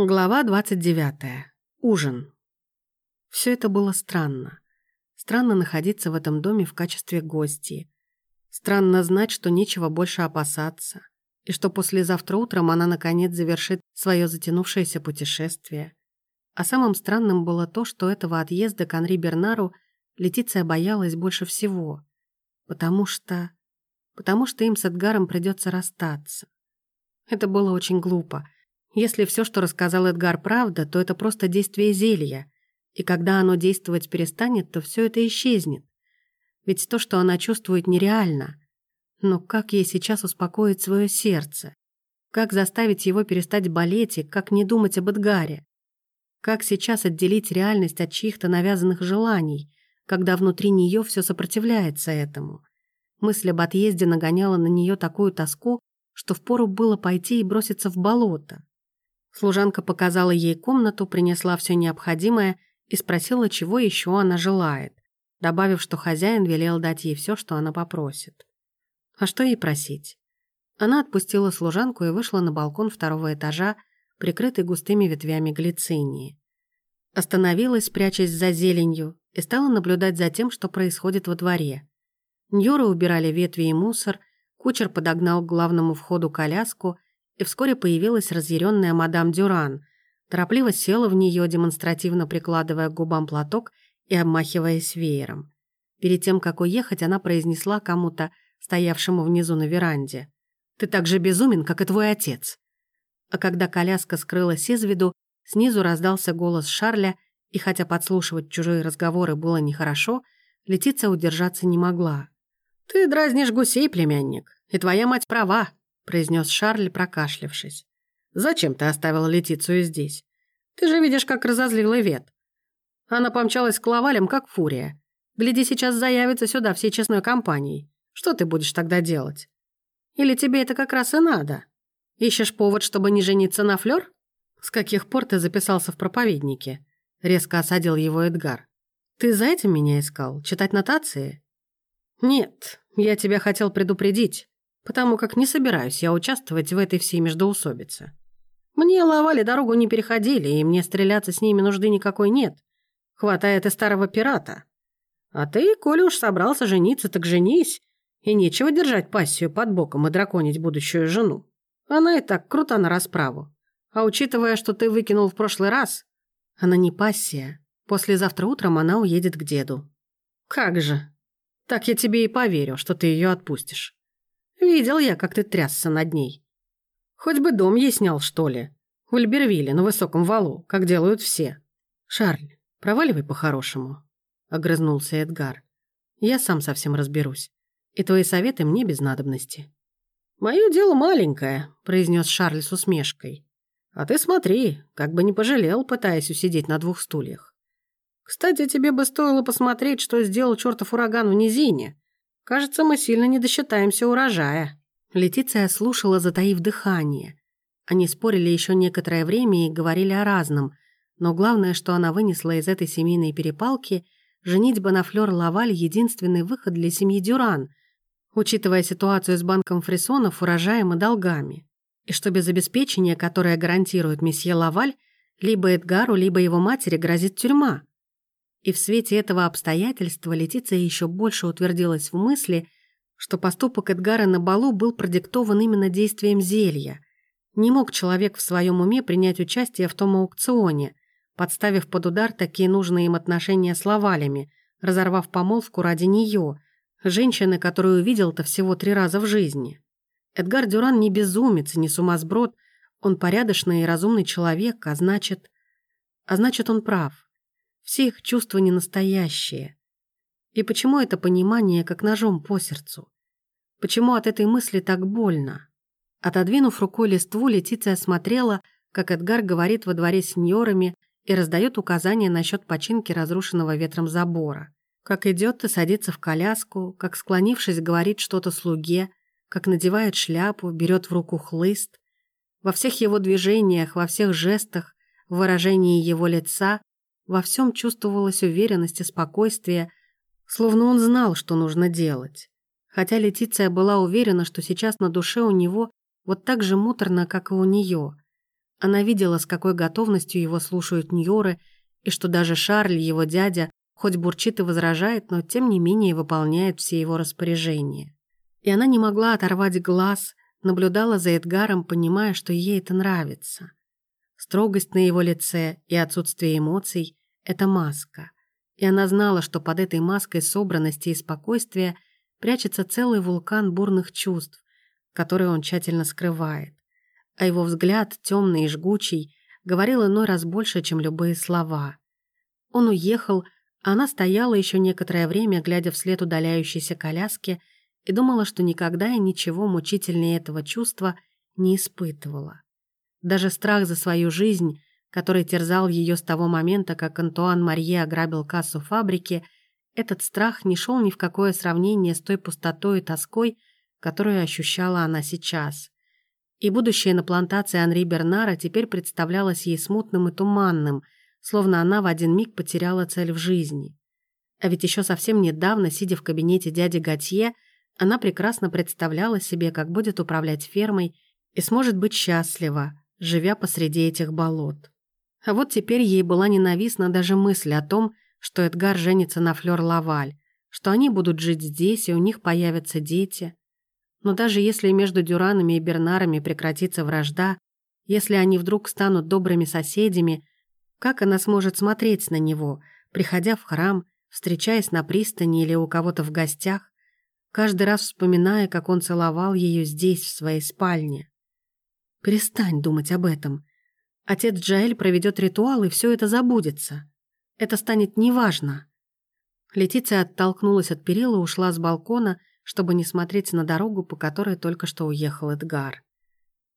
Глава 29. Ужин. Все это было странно. Странно находиться в этом доме в качестве гости. Странно знать, что нечего больше опасаться. И что послезавтра утром она наконец завершит свое затянувшееся путешествие. А самым странным было то, что этого отъезда к Анри Бернару Летиция боялась больше всего. Потому что... Потому что им с Эдгаром придется расстаться. Это было очень глупо — если все, что рассказал Эдгар, правда, то это просто действие зелья, и когда оно действовать перестанет, то все это исчезнет. Ведь то, что она чувствует, нереально. Но как ей сейчас успокоить свое сердце? Как заставить его перестать болеть и как не думать об Эдгаре? Как сейчас отделить реальность от чьих-то навязанных желаний, когда внутри нее все сопротивляется этому? Мысль об отъезде нагоняла на нее такую тоску, что впору было пойти и броситься в болото. Служанка показала ей комнату, принесла все необходимое и спросила, чего еще она желает, добавив, что хозяин велел дать ей все, что она попросит. А что ей просить? Она отпустила служанку и вышла на балкон второго этажа, прикрытый густыми ветвями глицинии. Остановилась, прячась за зеленью, и стала наблюдать за тем, что происходит во дворе. Ньоры убирали ветви и мусор, кучер подогнал к главному входу коляску — и вскоре появилась разъяренная мадам Дюран. Торопливо села в нее, демонстративно прикладывая к губам платок и обмахиваясь веером. Перед тем, как уехать, она произнесла кому-то, стоявшему внизу на веранде. «Ты так же безумен, как и твой отец». А когда коляска скрылась из виду, снизу раздался голос Шарля, и хотя подслушивать чужие разговоры было нехорошо, Летиция удержаться не могла. «Ты дразнишь гусей, племянник, и твоя мать права произнес Шарль, прокашлявшись. «Зачем ты оставила Летицию здесь? Ты же видишь, как разозлила Вет. Она помчалась к лавалям, как фурия. Гляди, сейчас заявится сюда всей честной компанией. Что ты будешь тогда делать? Или тебе это как раз и надо? Ищешь повод, чтобы не жениться на Флёр? С каких пор ты записался в проповеднике?» Резко осадил его Эдгар. «Ты за этим меня искал? Читать нотации?» «Нет, я тебя хотел предупредить потому как не собираюсь я участвовать в этой всей междоусобице. Мне ловали дорогу не переходили, и мне стреляться с ними нужды никакой нет. Хватает и старого пирата. А ты, коли уж собрался жениться, так женись. И нечего держать пассию под боком и драконить будущую жену. Она и так крута на расправу. А учитывая, что ты выкинул в прошлый раз, она не пассия. Послезавтра утром она уедет к деду. Как же. Так я тебе и поверю, что ты ее отпустишь. Видел я, как ты трясся над ней. Хоть бы дом ей снял, что ли. В Альбервилле, на высоком валу, как делают все. Шарль, проваливай по-хорошему. Огрызнулся Эдгар. Я сам совсем разберусь. И твои советы мне без надобности. «Мое дело маленькое», — произнес Шарль с усмешкой. «А ты смотри, как бы не пожалел, пытаясь усидеть на двух стульях. Кстати, тебе бы стоило посмотреть, что сделал чертов ураган в низине. Кажется, мы сильно не досчитаемся урожая». Летиция слушала, затаив дыхание. Они спорили еще некоторое время и говорили о разном, но главное, что она вынесла из этой семейной перепалки, женитьба на Флёр Лаваль — единственный выход для семьи Дюран, учитывая ситуацию с банком фрисонов, урожаем и долгами. И что без обеспечения, которое гарантирует месье Лаваль, либо Эдгару, либо его матери грозит тюрьма. И в свете этого обстоятельства Летиция еще больше утвердилась в мысли, что поступок Эдгара на балу был продиктован именно действием зелья. Не мог человек в своем уме принять участие в том аукционе, подставив под удар такие нужные им отношения с Лавалями, разорвав помолвку ради нее, женщины, которую увидел-то всего три раза в жизни. Эдгар Дюран не безумец, не сумасброд, он порядочный и разумный человек, а значит... А значит, он прав. Все их чувства не настоящие. И почему это понимание как ножом по сердцу? Почему от этой мысли так больно? Отодвинув рукой листву, Летиция смотрела, как Эдгар говорит во дворе с сеньорами и раздает указания насчет починки разрушенного ветром забора. Как идет и садится в коляску, как, склонившись, говорит что-то слуге, как надевает шляпу, берет в руку хлыст. Во всех его движениях, во всех жестах, в выражении его лица во всем чувствовалась уверенность и спокойствие, словно он знал, что нужно делать. Хотя Летиция была уверена, что сейчас на душе у него вот так же муторно, как и у нее. Она видела, с какой готовностью его слушают Ньоры, и что даже Шарль, его дядя, хоть бурчит и возражает, но тем не менее выполняет все его распоряжения. И она не могла оторвать глаз, наблюдала за Эдгаром, понимая, что ей это нравится. Строгость на его лице и отсутствие эмоций — это маска. И она знала, что под этой маской собранности и спокойствия прячется целый вулкан бурных чувств, который он тщательно скрывает. А его взгляд, темный и жгучий, говорил иной раз больше, чем любые слова. Он уехал, а она стояла еще некоторое время, глядя вслед удаляющейся коляски, и думала, что никогда и ничего мучительнее этого чувства не испытывала. Даже страх за свою жизнь, который терзал ее с того момента, как Антуан Марье ограбил кассу фабрики, этот страх не шел ни в какое сравнение с той пустотой и тоской, которую ощущала она сейчас. И будущее на плантации Анри Бернара теперь представлялось ей смутным и туманным, словно она в один миг потеряла цель в жизни. А ведь еще совсем недавно, сидя в кабинете дяди Готье, она прекрасно представляла себе, как будет управлять фермой и сможет быть счастлива, живя посреди этих болот. А вот теперь ей была ненавистна даже мысль о том, что Эдгар женится на Флёр Лаваль, что они будут жить здесь, и у них появятся дети. Но даже если между Дюранами и Бернарами прекратится вражда, если они вдруг станут добрыми соседями, как она сможет смотреть на него, приходя в храм, встречаясь на пристани или у кого-то в гостях, каждый раз вспоминая, как он целовал ее здесь, в своей спальне? Перестань думать об этом. Отец Джаэль проведет ритуал, и все это забудется. Это станет неважно. Летиция оттолкнулась от перила ушла с балкона, чтобы не смотреть на дорогу, по которой только что уехал Эдгар.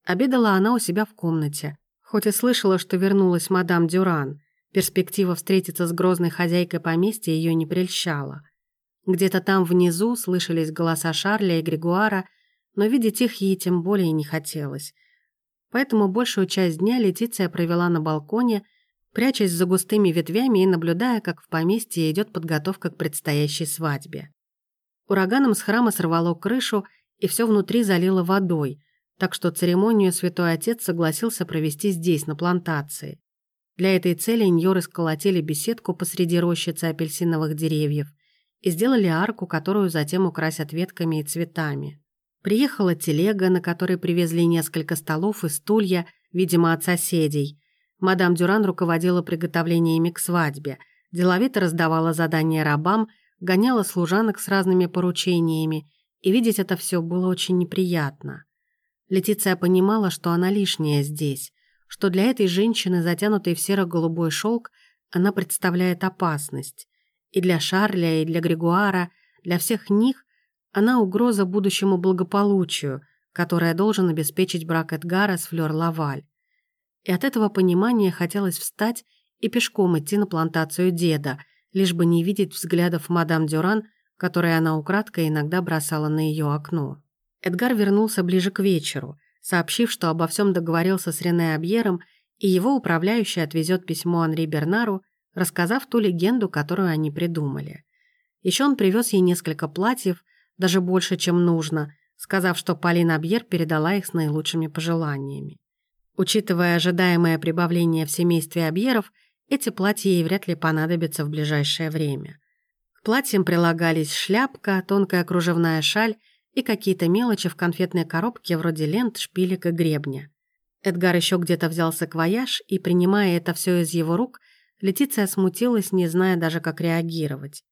Обедала она у себя в комнате, хоть и слышала, что вернулась мадам Дюран. Перспектива встретиться с грозной хозяйкой поместья ее не прельщала. Где-то там внизу слышались голоса Шарля и Григуара, но видеть их ей тем более не хотелось. Поэтому большую часть дня Летиция провела на балконе, прячась за густыми ветвями и наблюдая, как в поместье идет подготовка к предстоящей свадьбе. Ураганом с храма сорвало крышу, и все внутри залило водой, так что церемонию святой отец согласился провести здесь, на плантации. Для этой цели иньоры сколотили беседку посреди рощицы апельсиновых деревьев и сделали арку, которую затем украсят ветками и цветами. Приехала телега, на которой привезли несколько столов и стулья, видимо, от соседей. Мадам Дюран руководила приготовлениями к свадьбе, деловито раздавала задания рабам – гоняла служанок с разными поручениями, и видеть это все было очень неприятно. Летиция понимала, что она лишняя здесь, что для этой женщины, затянутой в серо-голубой шелк, она представляет опасность. И для Шарля, и для Григуара, для всех них она угроза будущему благополучию, которая должен обеспечить брак Эдгара с Флёр Лаваль. И от этого понимания хотелось встать и пешком идти на плантацию деда – лишь бы не видеть взглядов мадам Дюран, которые она украдкой иногда бросала на ее окно. Эдгар вернулся ближе к вечеру, сообщив, что обо всем договорился с Рене Абьером, и его управляющий отвезет письмо Анри Бернару, рассказав ту легенду, которую они придумали. Еще он привез ей несколько платьев, даже больше, чем нужно, сказав, что Полина Абьер передала их с наилучшими пожеланиями. Учитывая ожидаемое прибавление в семействе Абьеров, эти платья ей вряд ли понадобятся в ближайшее время. К платьям прилагались шляпка, тонкая кружевная шаль и какие-то мелочи в конфетной коробке вроде лент, шпилек и гребня. Эдгар еще где-то взял саквояж, и, принимая это все из его рук, Летиция смутилась, не зная даже, как реагировать.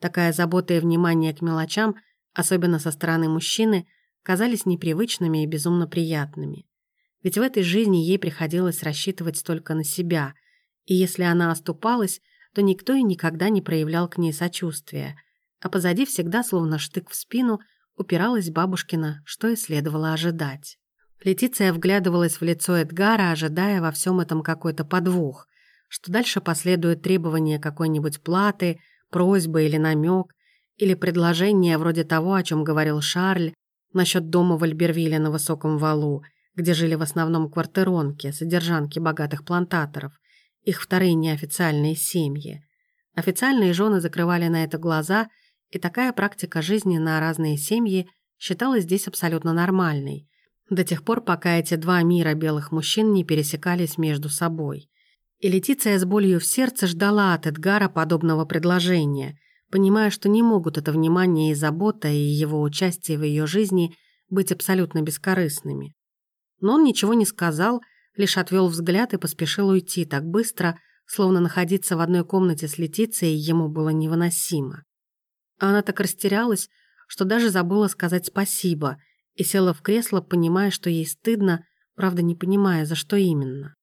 Такая забота и внимание к мелочам, особенно со стороны мужчины, казались непривычными и безумно приятными. Ведь в этой жизни ей приходилось рассчитывать только на себя – и если она оступалась, то никто и никогда не проявлял к ней сочувствия, а позади всегда, словно штык в спину, упиралась бабушкина, что и следовало ожидать. Летиция вглядывалась в лицо Эдгара, ожидая во всем этом какой-то подвох, что дальше последует требование какой-нибудь платы, просьбы или намек, или предложение вроде того, о чем говорил Шарль, насчет дома в Альбервилле на Высоком Валу, где жили в основном квартиронки, содержанки богатых плантаторов – их вторые неофициальные семьи. Официальные жены закрывали на это глаза, и такая практика жизни на разные семьи считалась здесь абсолютно нормальной. До тех пор, пока эти два мира белых мужчин не пересекались между собой. И Летиция с болью в сердце ждала от Эдгара подобного предложения, понимая, что не могут это внимание и забота, и его участие в ее жизни быть абсолютно бескорыстными. Но он ничего не сказал, лишь отвел взгляд и поспешил уйти так быстро, словно находиться в одной комнате с Летицией ему было невыносимо. А она так растерялась, что даже забыла сказать спасибо и села в кресло, понимая, что ей стыдно, правда не понимая, за что именно.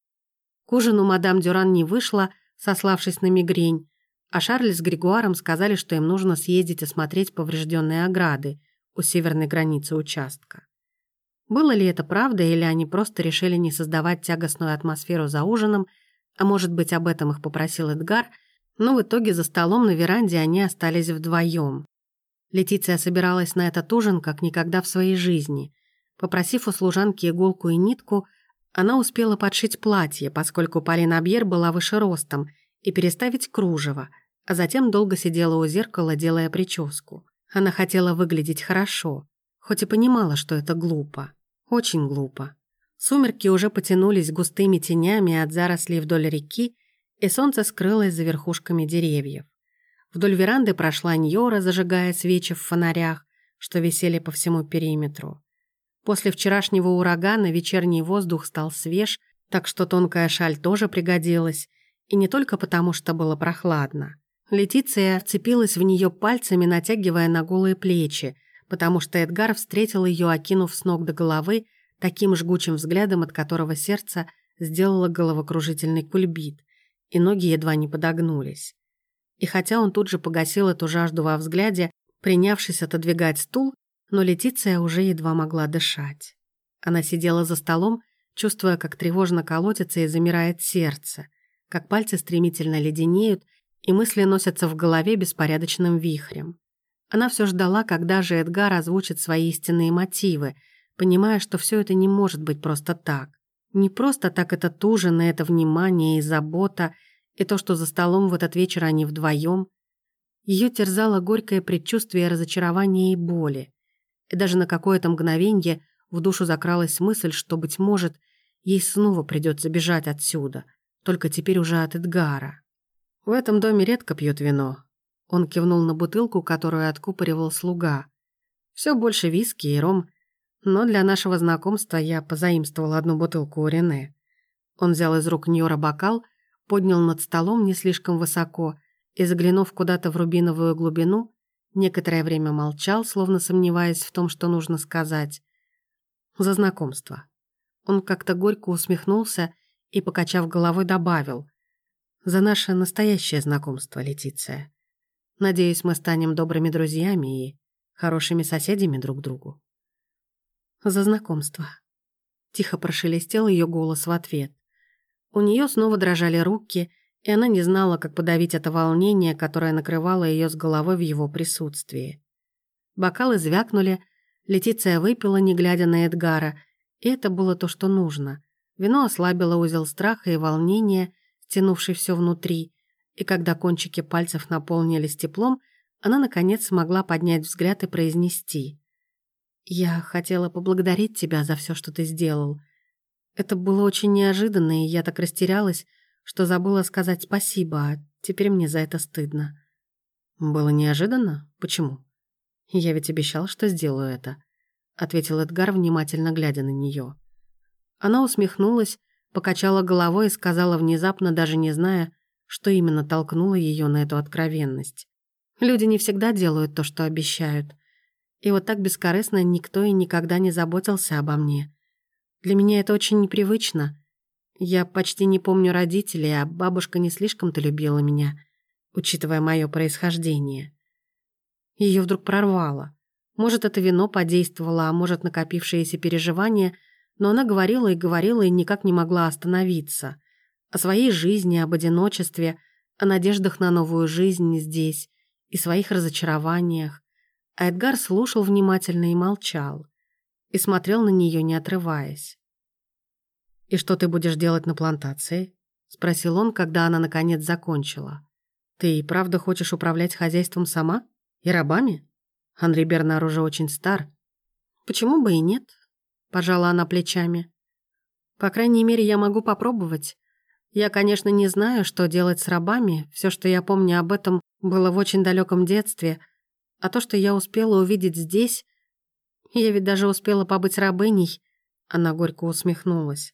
К ужину мадам Дюран не вышла, сославшись на мигрень, а Шарль с Григуаром сказали, что им нужно съездить осмотреть поврежденные ограды у северной границы участка. Было ли это правда, или они просто решили не создавать тягостную атмосферу за ужином, а может быть, об этом их попросил Эдгар, но в итоге за столом на веранде они остались вдвоем. Летиция собиралась на этот ужин как никогда в своей жизни. Попросив у служанки иголку и нитку, она успела подшить платье, поскольку Полина Абьер была выше ростом, и переставить кружево, а затем долго сидела у зеркала, делая прическу. Она хотела выглядеть хорошо, хоть и понимала, что это глупо. Очень глупо. Сумерки уже потянулись густыми тенями от зарослей вдоль реки, и солнце скрылось за верхушками деревьев. Вдоль веранды прошла Ньора, зажигая свечи в фонарях, что висели по всему периметру. После вчерашнего урагана вечерний воздух стал свеж, так что тонкая шаль тоже пригодилась, и не только потому, что было прохладно. Летиция вцепилась в нее пальцами, натягивая на голые плечи, потому что Эдгар встретил ее, окинув с ног до головы, таким жгучим взглядом, от которого сердце сделало головокружительный кульбит, и ноги едва не подогнулись. И хотя он тут же погасил эту жажду во взгляде, принявшись отодвигать стул, но Летиция уже едва могла дышать. Она сидела за столом, чувствуя, как тревожно колотится и замирает сердце, как пальцы стремительно леденеют, и мысли носятся в голове беспорядочным вихрем. Она все ждала, когда же Эдгар озвучит свои истинные мотивы, понимая, что все это не может быть просто так. Не просто так это ужин, и это внимание и забота, и то, что за столом в этот вечер они вдвоем. Ее терзало горькое предчувствие разочарования и боли. И даже на какое-то мгновенье в душу закралась мысль, что, быть может, ей снова придется бежать отсюда, только теперь уже от Эдгара. В этом доме редко пьют вино. Он кивнул на бутылку, которую откупоривал слуга. Все больше виски и ром, но для нашего знакомства я позаимствовал одну бутылку у Рене. Он взял из рук Ньора бокал, поднял над столом не слишком высоко и, заглянув куда-то в рубиновую глубину, некоторое время молчал, словно сомневаясь в том, что нужно сказать. За знакомство. Он как-то горько усмехнулся и, покачав головой, добавил. «За наше настоящее знакомство, Летиция. Надеюсь, мы станем добрыми друзьями и хорошими соседями друг другу» за знакомство». Тихо прошелестел ее голос в ответ. У нее снова дрожали руки, и она не знала, как подавить это волнение, которое накрывало ее с головой в его присутствии. Бокалы звякнули, Летиция выпила, не глядя на Эдгара, и это было то, что нужно. Вино ослабило узел страха и волнения, стянувший все внутри, и когда кончики пальцев наполнились теплом, она, наконец, смогла поднять взгляд и произнести. «Я хотела поблагодарить тебя за все, что ты сделал. Это было очень неожиданно, и я так растерялась, что забыла сказать спасибо, а теперь мне за это стыдно». «Было неожиданно? Почему?» «Я ведь обещал, что сделаю это», — ответил Эдгар, внимательно глядя на нее. Она усмехнулась, покачала головой и сказала внезапно, даже не зная, что именно толкнуло ее на эту откровенность. «Люди не всегда делают то, что обещают. И вот так бескорыстно никто и никогда не заботился обо мне. Для меня это очень непривычно. Я почти не помню родителей, а бабушка не слишком-то любила меня, учитывая мое происхождение. Ее вдруг прорвало. Может, это вино подействовало, а может, накопившиеся переживания, но она говорила и говорила и никак не могла остановиться. О своей жизни, об одиночестве, о надеждах на новую жизнь здесь и своих разочарованиях, а Эдгар слушал внимательно и молчал. И смотрел на нее, не отрываясь. «И что ты будешь делать на плантации?» — спросил он, когда она наконец закончила. «Ты и правда хочешь управлять хозяйством сама? И рабами? Андрей Бернар уже очень стар. Почему бы и нет?» Пожала она плечами. По крайней мере, я могу попробовать. Я, конечно, не знаю, что делать с рабами. Все, что я помню об этом, было в очень далеком детстве. А то, что я успела увидеть здесь... Я ведь даже успела побыть рабыней. Она горько усмехнулась.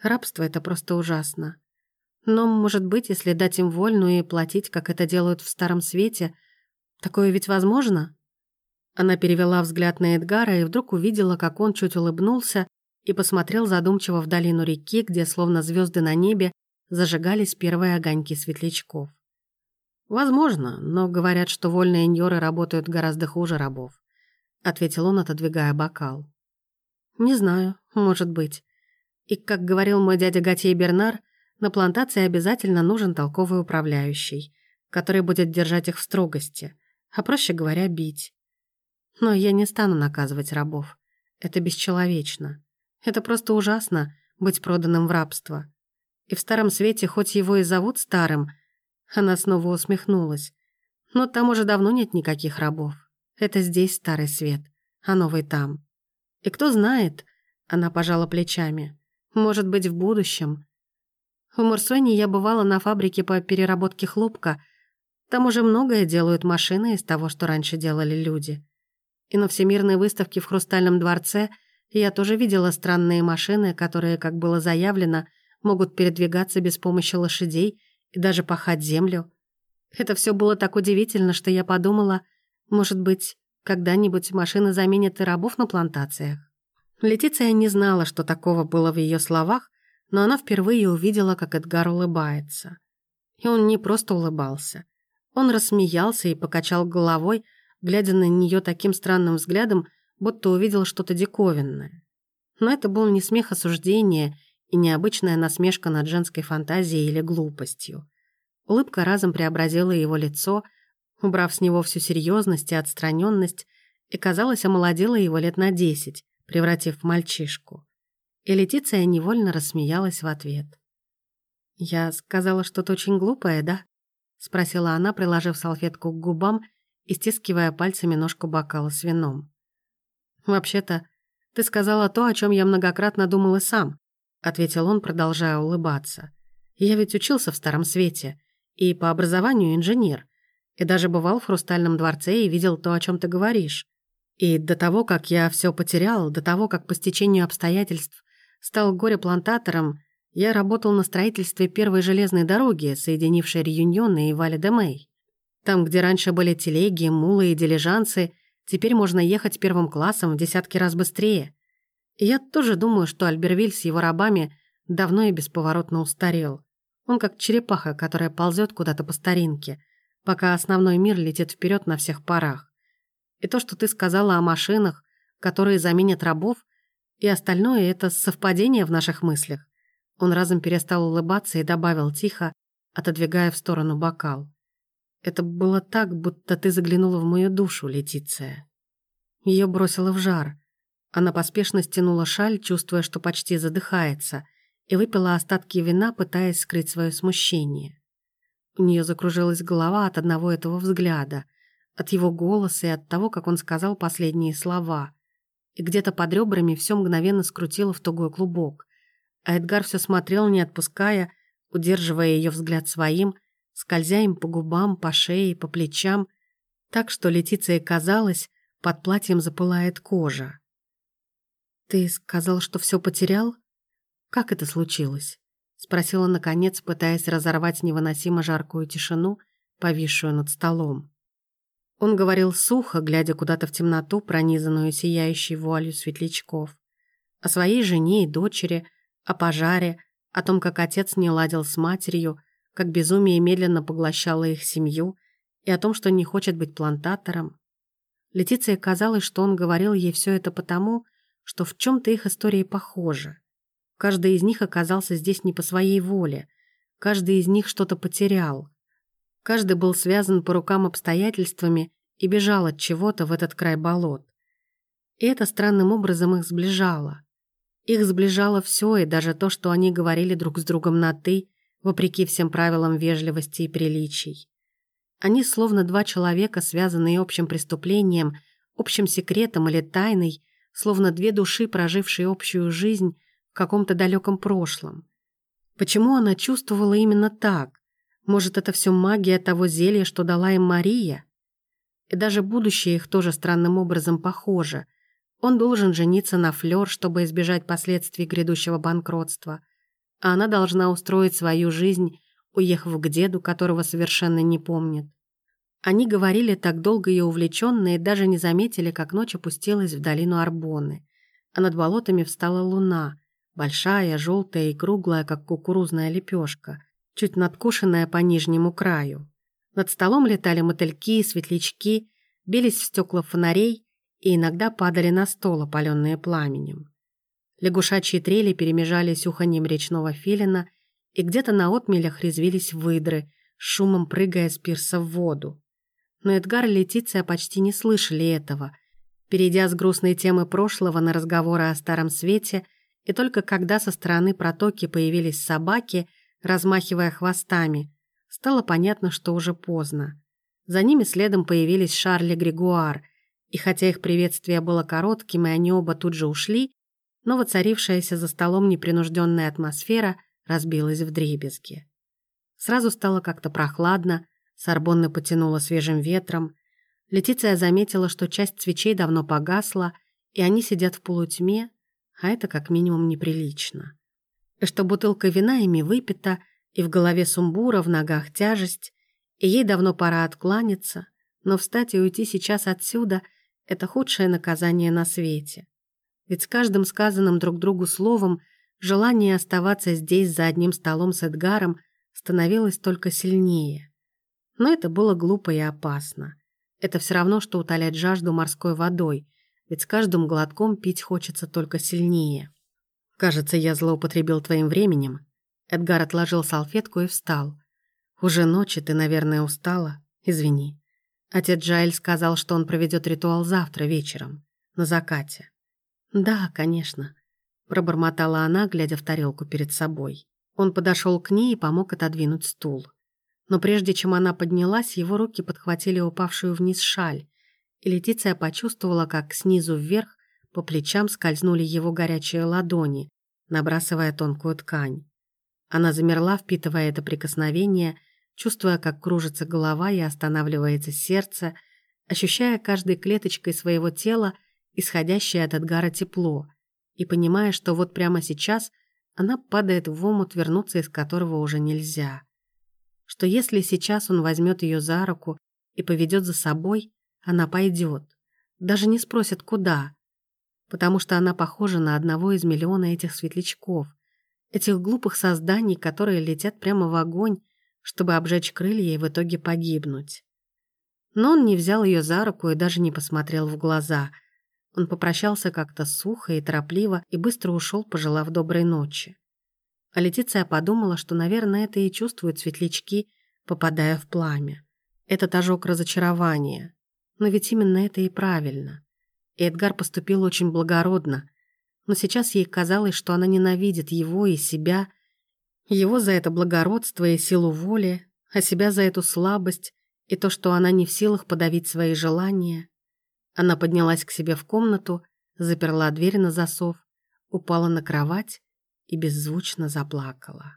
Рабство — это просто ужасно. Но, может быть, если дать им вольную и платить, как это делают в Старом Свете, такое ведь возможно? Она перевела взгляд на Эдгара и вдруг увидела, как он чуть улыбнулся и посмотрел задумчиво в долину реки, где, словно звезды на небе, зажигались первые огоньки светлячков. «Возможно, но говорят, что вольные ньоры работают гораздо хуже рабов», ответил он, отодвигая бокал. «Не знаю, может быть. И, как говорил мой дядя Готье Бернар, на плантации обязательно нужен толковый управляющий, который будет держать их в строгости, а проще говоря, бить. Но я не стану наказывать рабов. Это бесчеловечно. Это просто ужасно быть проданным в рабство. И в Старом Свете, хоть его и зовут Старым, она снова усмехнулась. Но там уже давно нет никаких рабов. Это здесь Старый Свет, а новый там. И кто знает, она пожала плечами, может быть, в будущем. В Мурсоне я бывала на фабрике по переработке хлопка. Там уже многое делают машины из того, что раньше делали люди. И на всемирной выставке в Хрустальном дворце я тоже видела странные машины, которые, как было заявлено, могут передвигаться без помощи лошадей и даже пахать землю. Это все было так удивительно, что я подумала, может быть, когда-нибудь машины заменят и рабов на плантациях. Летиция не знала, что такого было в ее словах, но она впервые увидела, как Эдгар улыбается. И он не просто улыбался. Он рассмеялся и покачал головой, глядя на нее таким странным взглядом, будто увидел что-то диковинное. Но это был не смех осуждения и необычная насмешка над женской фантазией или глупостью. Улыбка разом преобразила его лицо, убрав с него всю серьезность и отстраненность, и, казалось, омолодила его лет на десять, превратив в мальчишку. И Летиция невольно рассмеялась в ответ. «Я сказала что-то очень глупое, да?» — спросила она, приложив салфетку к губам и стискивая пальцами ножку бокала с вином. «Вообще-то, ты сказала то, о чем я многократно думал и сам», ответил он, продолжая улыбаться. «Я ведь учился в Старом Свете и по образованию инженер, и даже бывал в Хрустальном дворце и видел то, о чем ты говоришь. И до того, как я все потерял, до того, как по стечению обстоятельств стал горе-плантатором, я работал на строительстве первой железной дороги, соединившей Реюньон и Вале-де-Мэй. Там, где раньше были телеги, мулы и дилижансы, теперь можно ехать первым классом в десятки раз быстрее. И я тоже думаю, что Альбервиль с его рабами давно и бесповоротно устарел. Он как черепаха, которая ползет куда-то по старинке, пока основной мир летит вперед на всех парах. И то, что ты сказала о машинах, которые заменят рабов, и остальное — это совпадение в наших мыслях. Он разом перестал улыбаться и добавил тихо, отодвигая в сторону бокал. Это было так, будто ты заглянула в мою душу, Летиция. Ее бросило в жар. Она поспешно стянула шаль, чувствуя, что почти задыхается, и выпила остатки вина, пытаясь скрыть свое смущение. У нее закружилась голова от одного этого взгляда, от его голоса и от того, как он сказал последние слова. И где-то под ребрами все мгновенно скрутило в тугой клубок. А Эдгар все смотрел, не отпуская, удерживая ее взгляд своим, скользя им по губам, по шее, по плечам, так что Летиция казалось, под платьем запылает кожа. «Ты сказал, что все потерял? Как это случилось?» Спросила, наконец, пытаясь разорвать невыносимо жаркую тишину, повисшую над столом. Он говорил сухо, глядя куда-то в темноту, пронизанную сияющей вуалью светлячков. О своей жене и дочери, о пожаре, о том, как отец не ладил с матерью, как безумие медленно поглощало их семью, и о том, что не хочет быть плантатором. Летиции казалось, что он говорил ей все это потому, что в чем-то их истории похожи. Каждый из них оказался здесь не по своей воле. Каждый из них что-то потерял. Каждый был связан по рукам обстоятельствами и бежал от чего-то в этот край болот. И это странным образом их сближало. Их сближало все, и даже то, что они говорили друг с другом на «ты», вопреки всем правилам вежливости и приличий. Они словно два человека, связанные общим преступлением, общим секретом или тайной, словно две души, прожившие общую жизнь в каком-то далеком прошлом. Почему она чувствовала именно так? Может, это все магия того зелья, что дала им Мария? И даже будущее их тоже странным образом похоже. Он должен жениться на Флёр, чтобы избежать последствий грядущего банкротства. А она должна устроить свою жизнь, уехав к деду, которого совершенно не помнит. Они говорили так долго и увлеченно, и даже не заметили, как ночь опустилась в долину Арбоны. А над болотами встала луна, большая, желтая и круглая, как кукурузная лепешка, чуть надкушенная по нижнему краю. Над столом летали мотыльки светлячки, бились в стекла фонарей и иногда падали на стол, опаленные пламенем. Лягушачьи трели перемежались уханьем речного филина, и где-то на отмелях резвились выдры, шумом прыгая с пирса в воду. Но Эдгар и Летиция почти не слышали этого, перейдя с грустной темы прошлого на разговоры о Старом Свете, и только когда со стороны протоки появились собаки, размахивая хвостами, стало понятно, что уже поздно. За ними следом появились Шарль и Григуар, и хотя их приветствие было коротким, и они оба тут же ушли, но воцарившаяся за столом непринужденная атмосфера разбилась в дребезги. Сразу стало как-то прохладно, Сорбонна потянула свежим ветром. Летиция заметила, что часть свечей давно погасла, и они сидят в полутьме, а это как минимум неприлично. И что бутылка вина ими выпита, и в голове сумбура, в ногах тяжесть, и ей давно пора откланяться, но встать и уйти сейчас отсюда — это худшее наказание на свете. Ведь с каждым сказанным друг другу словом желание оставаться здесь за одним столом с Эдгаром становилось только сильнее. Но это было глупо и опасно. Это все равно, что утолять жажду морской водой, ведь с каждым глотком пить хочется только сильнее. «Кажется, я злоупотребил твоим временем». Эдгар отложил салфетку и встал. «Уже ночи, ты, наверное, устала? Извини. Отец Джайль сказал, что он проведет ритуал завтра вечером, на закате». «Да, конечно», — пробормотала она, глядя в тарелку перед собой. Он подошел к ней и помог отодвинуть стул. Но прежде чем она поднялась, его руки подхватили упавшую вниз шаль, и Летиция почувствовала, как снизу вверх по плечам скользнули его горячие ладони, набрасывая тонкую ткань. Она замерла, впитывая это прикосновение, чувствуя, как кружится голова и останавливается сердце, ощущая каждой клеточкой своего тела исходящее от Эдгара тепло, и понимая, что вот прямо сейчас она падает в омут, вернуться из которого уже нельзя что если сейчас он возьмет ее за руку и поведет за собой, она пойдет. Даже не спросит, куда. Потому что она похожа на одного из миллиона этих светлячков, этих глупых созданий, которые летят прямо в огонь, чтобы обжечь крылья и в итоге погибнуть. Но он не взял ее за руку и даже не посмотрел в глаза. Он попрощался как-то сухо и торопливо и быстро ушел, пожелав доброй ночи. А Летиция подумала, что, наверное, это и чувствуют светлячки, попадая в пламя. Этот ожог разочарования. Но ведь именно это и правильно. И Эдгар поступил очень благородно. Но сейчас ей казалось, что она ненавидит его и себя, его за это благородство и силу воли, а себя за эту слабость и то, что она не в силах подавить свои желания. Она поднялась к себе в комнату, заперла дверь на засов, упала на кровать и беззвучно заплакала.